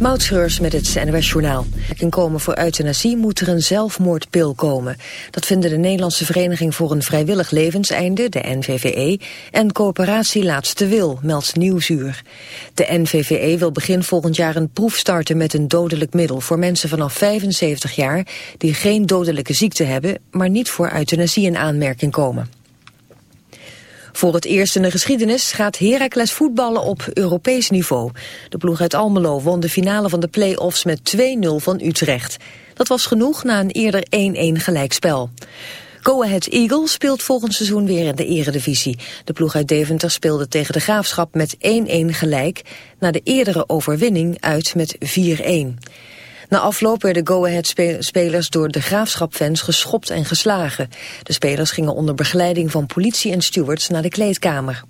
Moutschreurs met het NOS-journaal. komen voor euthanasie moet er een zelfmoordpil komen. Dat vinden de Nederlandse Vereniging voor een Vrijwillig Levenseinde, de NVVE, en Coöperatie Laatste Wil, meldt Nieuwsuur. De NVVE wil begin volgend jaar een proef starten met een dodelijk middel voor mensen vanaf 75 jaar die geen dodelijke ziekte hebben, maar niet voor euthanasie in aanmerking komen. Voor het eerst in de geschiedenis gaat Heracles voetballen op Europees niveau. De ploeg uit Almelo won de finale van de play-offs met 2-0 van Utrecht. Dat was genoeg na een eerder 1-1 gelijkspel. Go Ahead Eagles speelt volgend seizoen weer in de eredivisie. De ploeg uit Deventer speelde tegen de Graafschap met 1-1 gelijk... na de eerdere overwinning uit met 4-1. Na afloop werden Go-Ahead-spelers door de graafschapfans geschopt en geslagen. De spelers gingen onder begeleiding van politie en stewards naar de kleedkamer.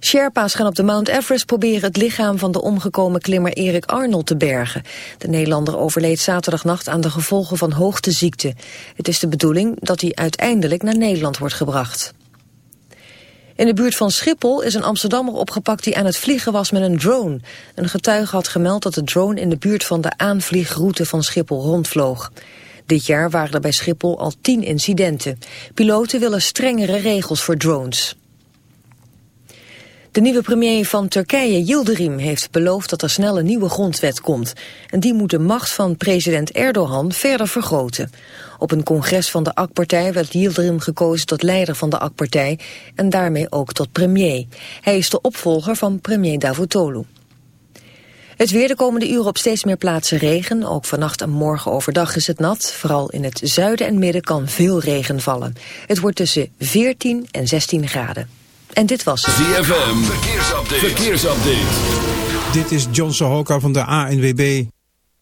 Sherpa's gaan op de Mount Everest proberen het lichaam van de omgekomen klimmer Erik Arnold te bergen. De Nederlander overleed zaterdagnacht aan de gevolgen van hoogteziekte. Het is de bedoeling dat hij uiteindelijk naar Nederland wordt gebracht. In de buurt van Schiphol is een Amsterdammer opgepakt die aan het vliegen was met een drone. Een getuige had gemeld dat de drone in de buurt van de aanvliegroute van Schiphol rondvloog. Dit jaar waren er bij Schiphol al tien incidenten. Piloten willen strengere regels voor drones. De nieuwe premier van Turkije, Yildirim, heeft beloofd dat er snel een nieuwe grondwet komt. En die moet de macht van president Erdogan verder vergroten. Op een congres van de AK-partij werd Yildirim gekozen tot leider van de AK-partij en daarmee ook tot premier. Hij is de opvolger van premier Davutoglu. Het weer de komende uren op steeds meer plaatsen regen. Ook vannacht en morgen overdag is het nat. Vooral in het zuiden en midden kan veel regen vallen. Het wordt tussen 14 en 16 graden. En dit was ZFM, verkeersupdate. verkeersupdate. Dit is John Sohoka van de ANWB.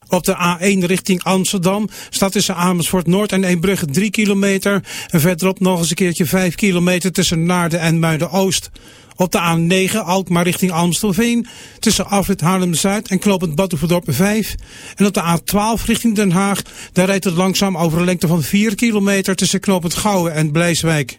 Op de A1 richting Amsterdam staat tussen Amersfoort Noord en Eembrugge 3 kilometer. En verderop nog eens een keertje 5 kilometer tussen Naarden en Muiden-Oost. Op de A9 Alkmaar richting Amstelveen tussen Afrit Haarlem-Zuid en Knopend Batuverdorp 5. En op de A12 richting Den Haag, daar rijdt het langzaam over een lengte van 4 kilometer tussen Knopend Gouwen en Blijswijk.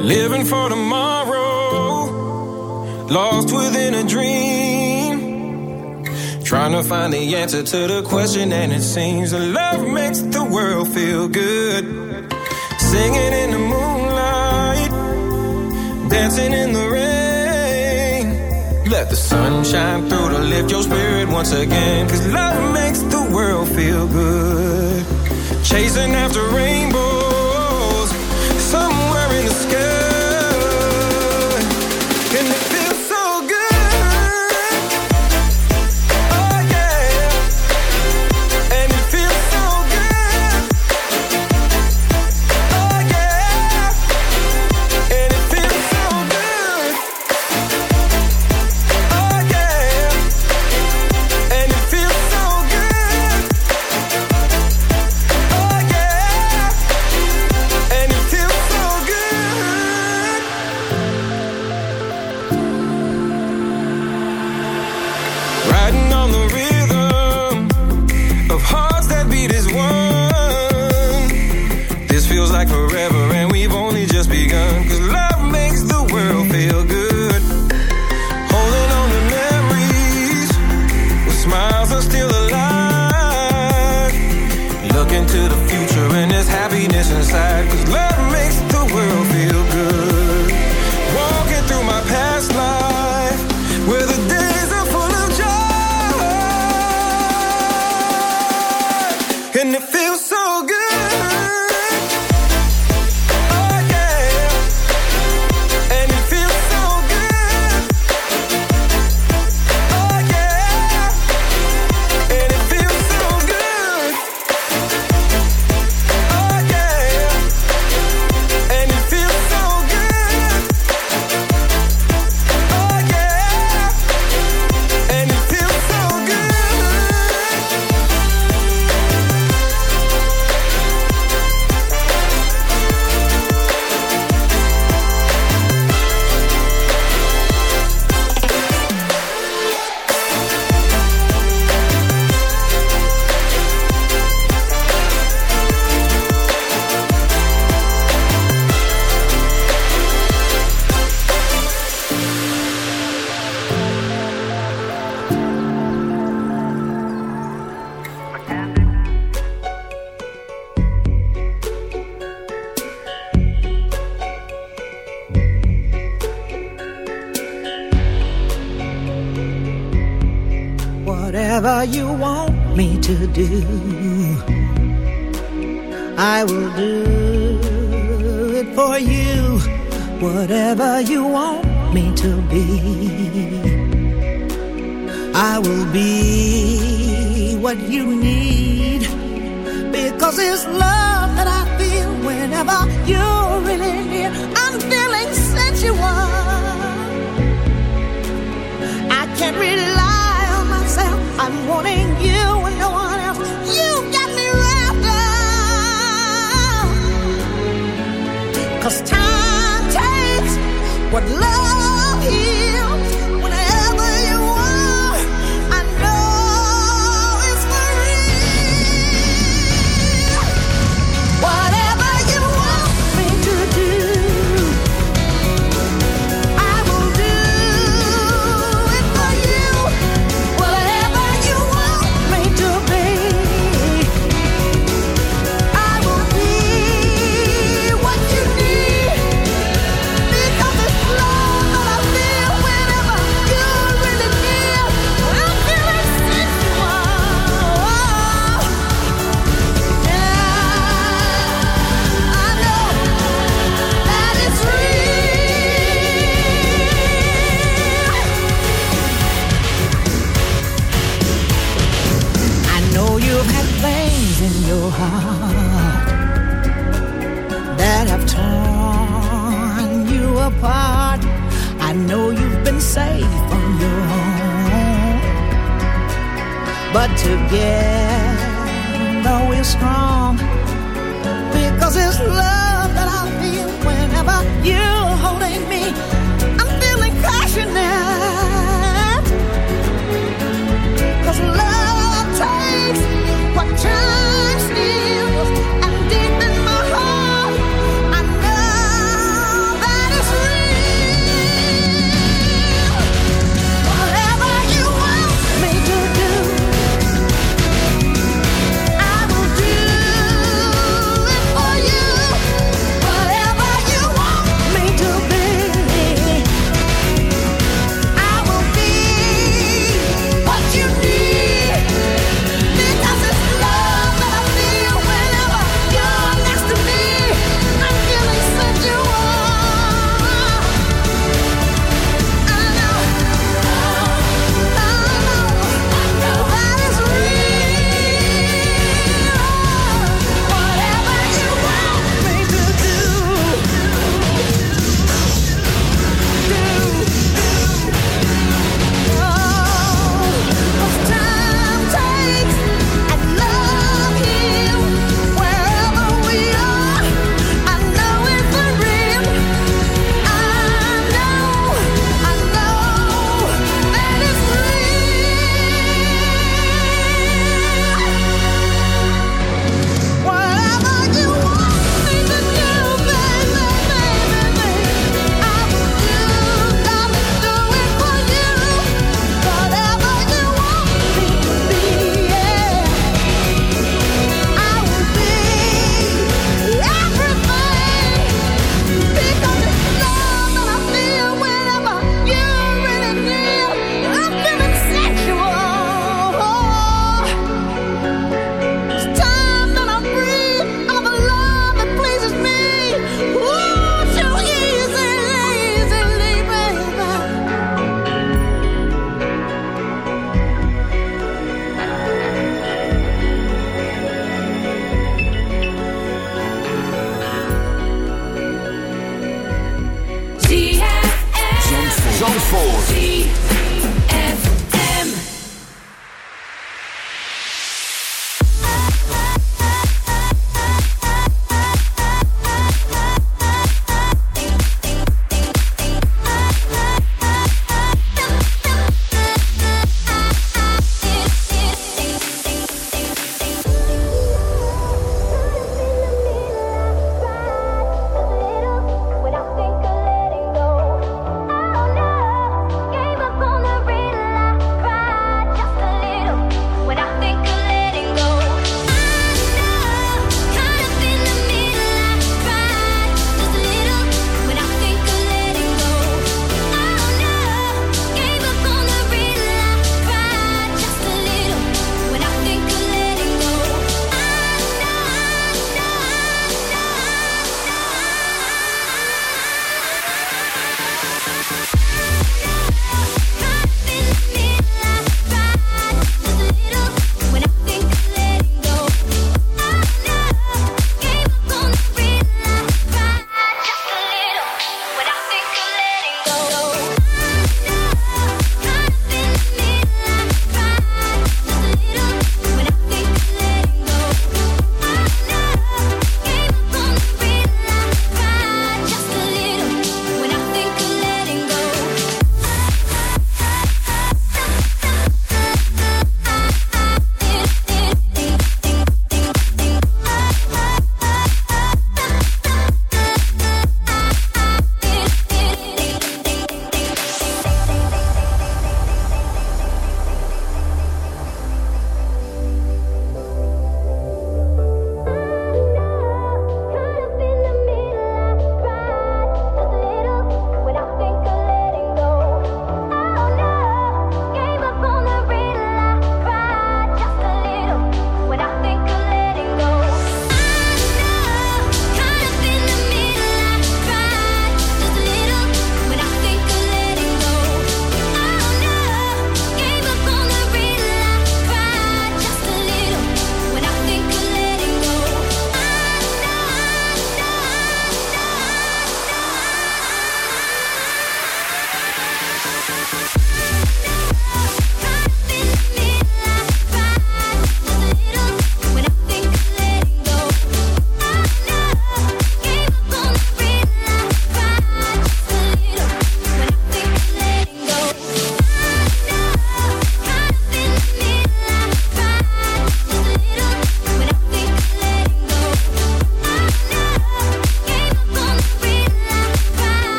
Living for tomorrow, lost within a dream. Trying to find the answer to the question, and it seems that love makes the world feel good. Singing in the moonlight, dancing in the rain. Let the sun shine through to lift your spirit once again, cause love makes the world feel good chasing after rainbows. Somewhere in the sky.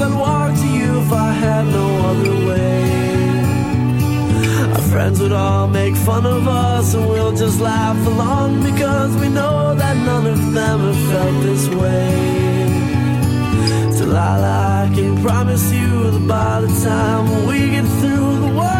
cars. I'd walk to you if I had no other way. Our friends would all make fun of us, and we'll just laugh along because we know that none of them have felt this way. Delilah, I can promise you that by the time we get through, the world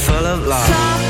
full of love.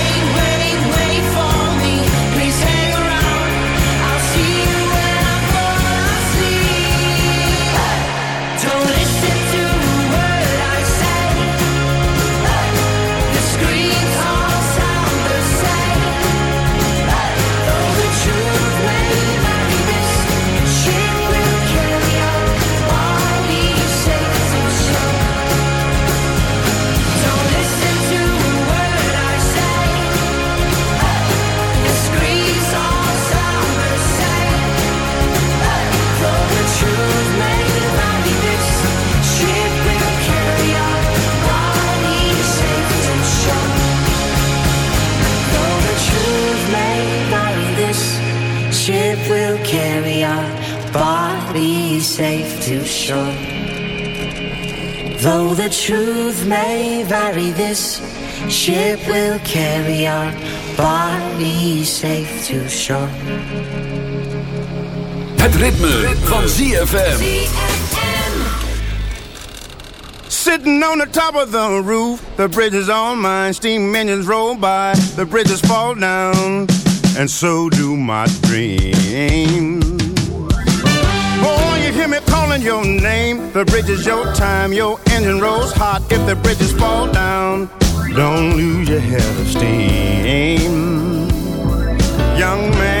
carry our bodies safe to shore. Though the truth may vary, this ship will carry our bodies safe to shore. Het ritme, van ZFM. Sitting on the top of the roof, the bridge is on mine. Steam engines roll by, the bridges fall down, and so do my dreams. Oh, you hear me calling your name. The bridge is your time, your engine rolls hot. If the bridges fall down, don't lose your head of steam. Young man,